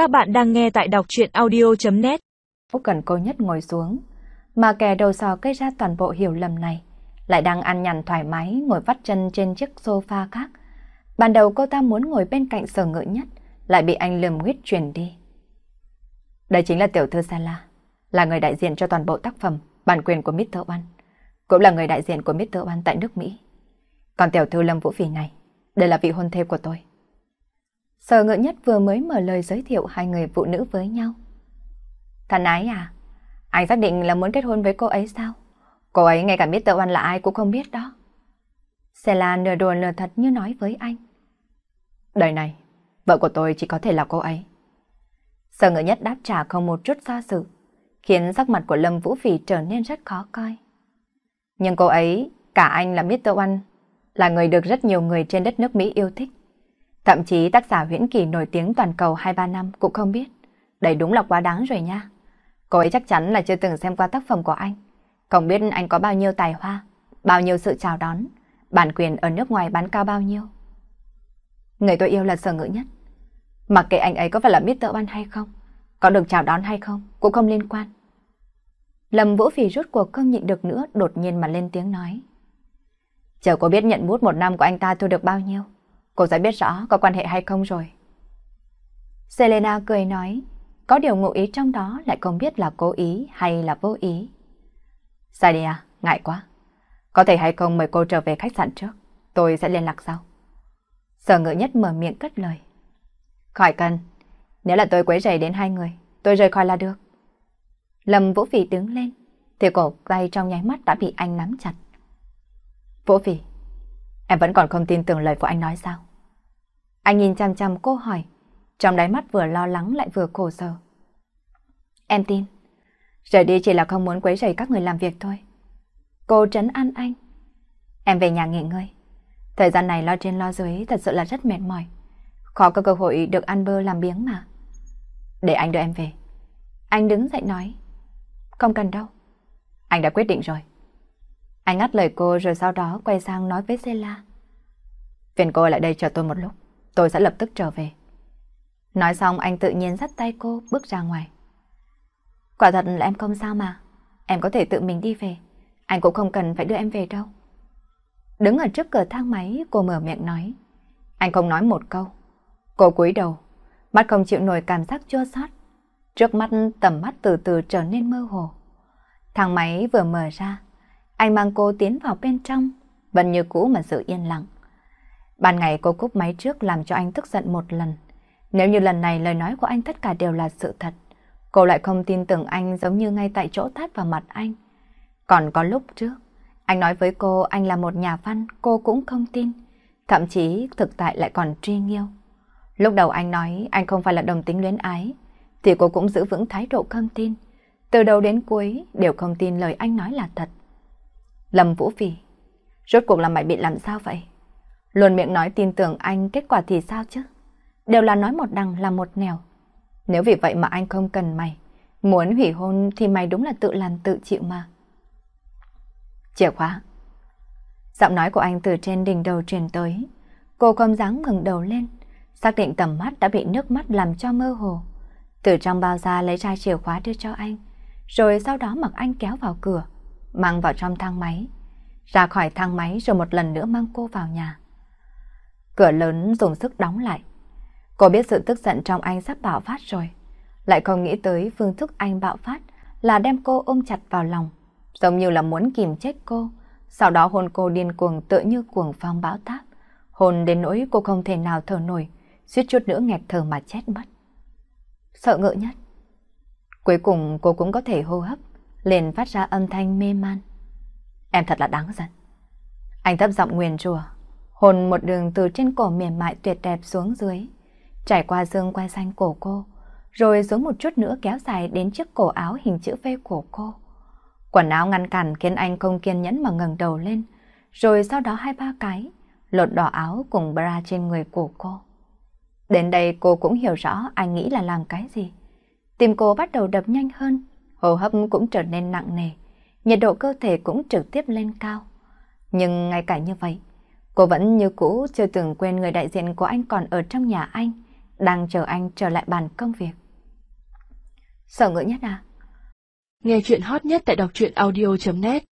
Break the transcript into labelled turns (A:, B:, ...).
A: Các bạn đang nghe tại đọc chuyện audio.net
B: Phúc cần cô nhất ngồi xuống, mà kẻ đầu sò gây ra toàn bộ hiểu lầm này, lại đang ăn nhằn thoải mái ngồi vắt chân trên chiếc sofa khác. Ban đầu cô ta muốn ngồi bên cạnh sở ngự nhất, lại bị anh lườm huyết truyền đi. Đây chính là tiểu thư Sala, là người đại diện cho toàn bộ tác phẩm, bản quyền của Mr. One, cũng là người đại diện của Mr. One tại nước Mỹ. Còn tiểu thư Lâm Vũ Phỉ này, đây là vị hôn thê của tôi. Sở ngự nhất vừa mới mở lời giới thiệu hai người phụ nữ với nhau. Thần ái à, anh xác định là muốn kết hôn với cô ấy sao? Cô ấy ngay cả biết Tợ Oan là ai cũng không biết đó. Sela nửa đùa nửa thật như nói với anh. Đời này, vợ của tôi chỉ có thể là cô ấy. Sở ngự nhất đáp trả không một chút do dự, khiến sắc mặt của Lâm Vũ Phỉ trở nên rất khó coi. Nhưng cô ấy, cả anh là Mr. One, là người được rất nhiều người trên đất nước Mỹ yêu thích. Thậm chí tác giả huyễn kỳ nổi tiếng toàn cầu 2-3 năm cũng không biết. Đây đúng là quá đáng rồi nha. Cô ấy chắc chắn là chưa từng xem qua tác phẩm của anh. Không biết anh có bao nhiêu tài hoa, bao nhiêu sự chào đón, bản quyền ở nước ngoài bán cao bao nhiêu. Người tôi yêu là sở ngữ nhất. Mặc kệ anh ấy có phải là biết tợ ban hay không, có được chào đón hay không, cũng không liên quan. Lâm Vũ Phì rút cuộc không nhịn được nữa, đột nhiên mà lên tiếng nói. Chờ cô biết nhận bút một năm của anh ta thu được bao nhiêu, cô sẽ biết rõ có quan hệ hay không rồi. Selena cười nói, có điều ngụ ý trong đó lại không biết là cố ý hay là vô ý. Sadia, ngại quá. Có thể hay không mời cô trở về khách sạn trước, tôi sẽ liên lạc sau. Sở ngự nhất mở miệng cất lời. Khỏi cần, nếu là tôi quấy rầy đến hai người, tôi rời khỏi là được. Lâm Vũ Phỉ đứng lên, thì cổ tay trong nháy mắt đã bị anh nắm chặt. Vũ Phỉ, em vẫn còn không tin tưởng lời của anh nói sao? Anh nhìn chăm chăm cô hỏi, trong đáy mắt vừa lo lắng lại vừa khổ sở. Em tin, rời đi chỉ là không muốn quấy rầy các người làm việc thôi. Cô trấn an anh. Em về nhà nghỉ ngơi. Thời gian này lo trên lo dưới thật sự là rất mệt mỏi. Khó có cơ hội được ăn bơ làm biếng mà. Để anh đưa em về. Anh đứng dậy nói. Không cần đâu. Anh đã quyết định rồi. Anh ngắt lời cô rồi sau đó quay sang nói với Sela. Phiền cô lại đây chờ tôi một lúc. Tôi sẽ lập tức trở về. Nói xong anh tự nhiên dắt tay cô bước ra ngoài. Quả thật là em không sao mà. Em có thể tự mình đi về. Anh cũng không cần phải đưa em về đâu. Đứng ở trước cửa thang máy, cô mở miệng nói. Anh không nói một câu. Cô cúi đầu, mắt không chịu nổi cảm giác chua xót. Trước mắt tầm mắt từ từ trở nên mơ hồ. Thang máy vừa mở ra, anh mang cô tiến vào bên trong, vẫn như cũ mà sự yên lặng. Ban ngày cô cúp máy trước làm cho anh tức giận một lần. Nếu như lần này lời nói của anh tất cả đều là sự thật, cô lại không tin tưởng anh giống như ngay tại chỗ tát vào mặt anh. Còn có lúc trước, anh nói với cô anh là một nhà văn, cô cũng không tin. Thậm chí thực tại lại còn truy nghiêu. Lúc đầu anh nói anh không phải là đồng tính luyến ái, thì cô cũng giữ vững thái độ không tin. Từ đầu đến cuối đều không tin lời anh nói là thật. Lâm Vũ Phi, rốt cuộc là mày bị làm sao vậy? Luôn miệng nói tin tưởng anh, kết quả thì sao chứ? Đều là nói một đằng là một nẻo. Nếu vì vậy mà anh không cần mày, muốn hủy hôn thì mày đúng là tự làm tự chịu mà. Chìa khóa. Giọng nói của anh từ trên đỉnh đầu truyền tới. Cô không dám ngừng đầu lên, xác định tầm mắt đã bị nước mắt làm cho mơ hồ. Từ trong bao da lấy ra chìa khóa đưa cho anh, rồi sau đó mặc anh kéo vào cửa, mang vào trong thang máy. Ra khỏi thang máy rồi một lần nữa mang cô vào nhà. Cửa lớn dùng sức đóng lại. Cô biết sự tức giận trong anh sắp bạo phát rồi. Lại không nghĩ tới phương thức anh bạo phát là đem cô ôm chặt vào lòng. Giống như là muốn kìm chết cô. Sau đó hôn cô điên cuồng tựa như cuồng phong bão táp. Hôn đến nỗi cô không thể nào thở nổi. Suýt chút nữa nghẹt thở mà chết mất. Sợ ngỡ nhất. Cuối cùng cô cũng có thể hô hấp. Liền phát ra âm thanh mê man. Em thật là đáng giận. Anh thấp giọng nguyền rùa. Hồn một đường từ trên cổ mềm mại tuyệt đẹp xuống dưới, trải qua xương quai xanh cổ cô, rồi xuống một chút nữa kéo dài đến chiếc cổ áo hình chữ V của cô. Quần áo ngăn cản khiến anh không kiên nhẫn mà ngẩng đầu lên, rồi sau đó hai ba cái, lột đỏ áo cùng bra trên người của cô. Đến đây cô cũng hiểu rõ anh nghĩ là làm cái gì. Tim cô bắt đầu đập nhanh hơn, hô hấp cũng trở nên nặng nề, nhiệt độ cơ thể cũng trực tiếp lên cao. Nhưng ngay cả như vậy, Cô vẫn như cũ chưa từng quên người đại diện của anh còn ở trong nhà anh, đang chờ anh trở lại bàn công việc. Sở ngữ nhất à?
C: Nghe chuyện hot nhất tại đọc truyện audio.net